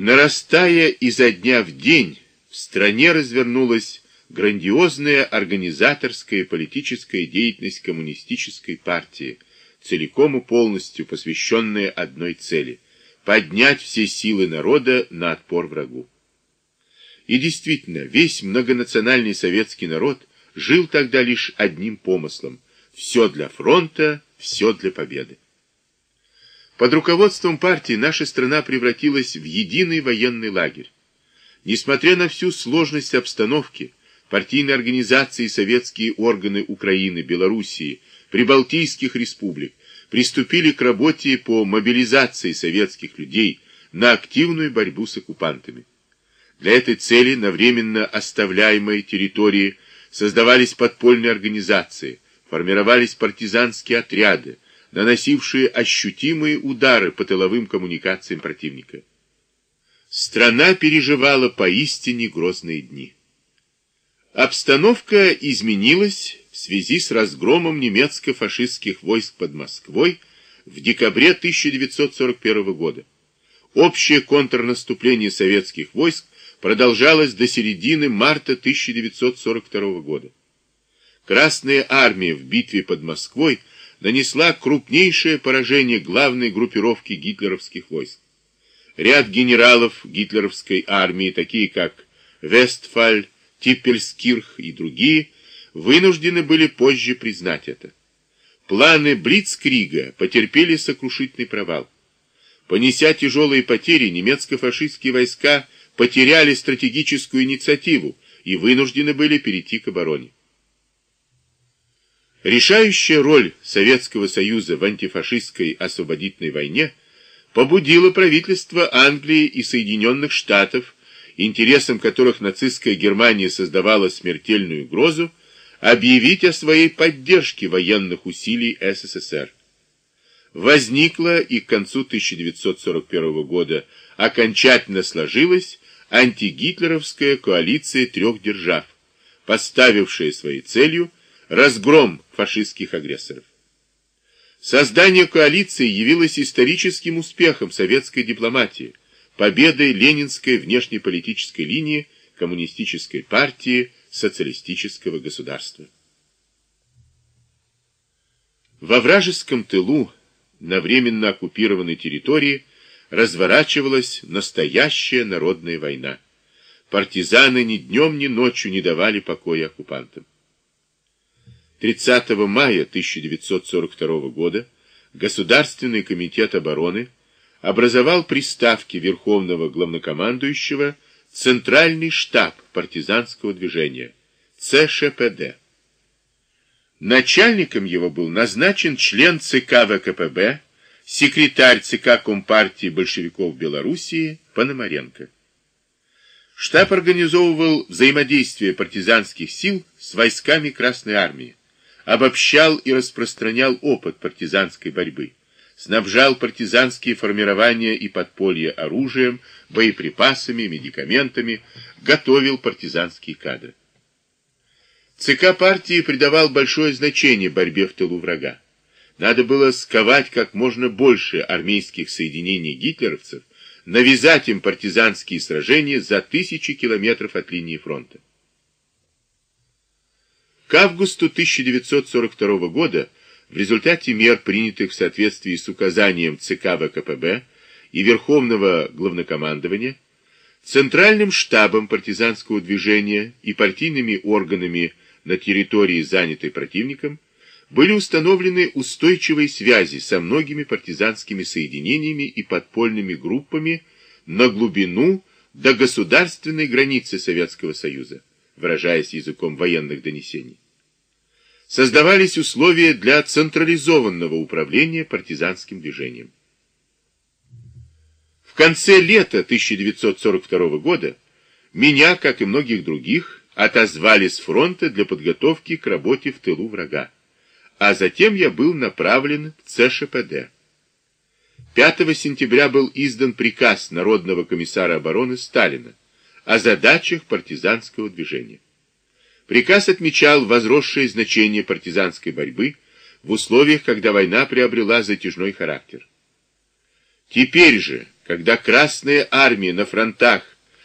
Нарастая изо дня в день, в стране развернулась грандиозная организаторская и политическая деятельность коммунистической партии, целиком и полностью посвященная одной цели – поднять все силы народа на отпор врагу. И действительно, весь многонациональный советский народ жил тогда лишь одним помыслом – все для фронта, все для победы. Под руководством партии наша страна превратилась в единый военный лагерь. Несмотря на всю сложность обстановки, партийные организации и советские органы Украины, Белоруссии, Прибалтийских республик приступили к работе по мобилизации советских людей на активную борьбу с оккупантами. Для этой цели на временно оставляемой территории создавались подпольные организации, формировались партизанские отряды, наносившие ощутимые удары по тыловым коммуникациям противника. Страна переживала поистине грозные дни. Обстановка изменилась в связи с разгромом немецко-фашистских войск под Москвой в декабре 1941 года. Общее контрнаступление советских войск продолжалось до середины марта 1942 года. Красная армия в битве под Москвой нанесла крупнейшее поражение главной группировки гитлеровских войск. Ряд генералов гитлеровской армии, такие как Вестфаль, Типпельскирх и другие, вынуждены были позже признать это. Планы Блицкрига потерпели сокрушительный провал. Понеся тяжелые потери, немецко-фашистские войска потеряли стратегическую инициативу и вынуждены были перейти к обороне. Решающая роль Советского Союза в антифашистской освободительной войне побудила правительство Англии и Соединенных Штатов, интересам которых нацистская Германия создавала смертельную угрозу, объявить о своей поддержке военных усилий СССР. Возникла и к концу 1941 года окончательно сложилась антигитлеровская коалиция трех держав, поставившая своей целью разгром фашистских агрессоров. Создание коалиции явилось историческим успехом советской дипломатии, победой ленинской внешнеполитической линии коммунистической партии социалистического государства. Во вражеском тылу на временно оккупированной территории разворачивалась настоящая народная война. Партизаны ни днем, ни ночью не давали покоя оккупантам. 30 мая 1942 года Государственный комитет обороны образовал при ставке Верховного Главнокомандующего Центральный штаб партизанского движения ЦШПД. Начальником его был назначен член ЦК ВКПБ, секретарь ЦК Компартии большевиков Белоруссии Пономаренко. Штаб организовывал взаимодействие партизанских сил с войсками Красной Армии, обобщал и распространял опыт партизанской борьбы, снабжал партизанские формирования и подполья оружием, боеприпасами, медикаментами, готовил партизанские кадры. ЦК партии придавал большое значение борьбе в тылу врага. Надо было сковать как можно больше армейских соединений гитлеровцев, навязать им партизанские сражения за тысячи километров от линии фронта. К августу 1942 года в результате мер, принятых в соответствии с указанием ЦК ВКПБ и Верховного Главнокомандования, Центральным штабом партизанского движения и партийными органами на территории, занятой противником, были установлены устойчивые связи со многими партизанскими соединениями и подпольными группами на глубину до государственной границы Советского Союза выражаясь языком военных донесений. Создавались условия для централизованного управления партизанским движением. В конце лета 1942 года меня, как и многих других, отозвали с фронта для подготовки к работе в тылу врага, а затем я был направлен в ЦШПД. 5 сентября был издан приказ Народного комиссара обороны Сталина о задачах партизанского движения. Приказ отмечал возросшее значение партизанской борьбы в условиях, когда война приобрела затяжной характер. Теперь же, когда Красная Армия на фронтах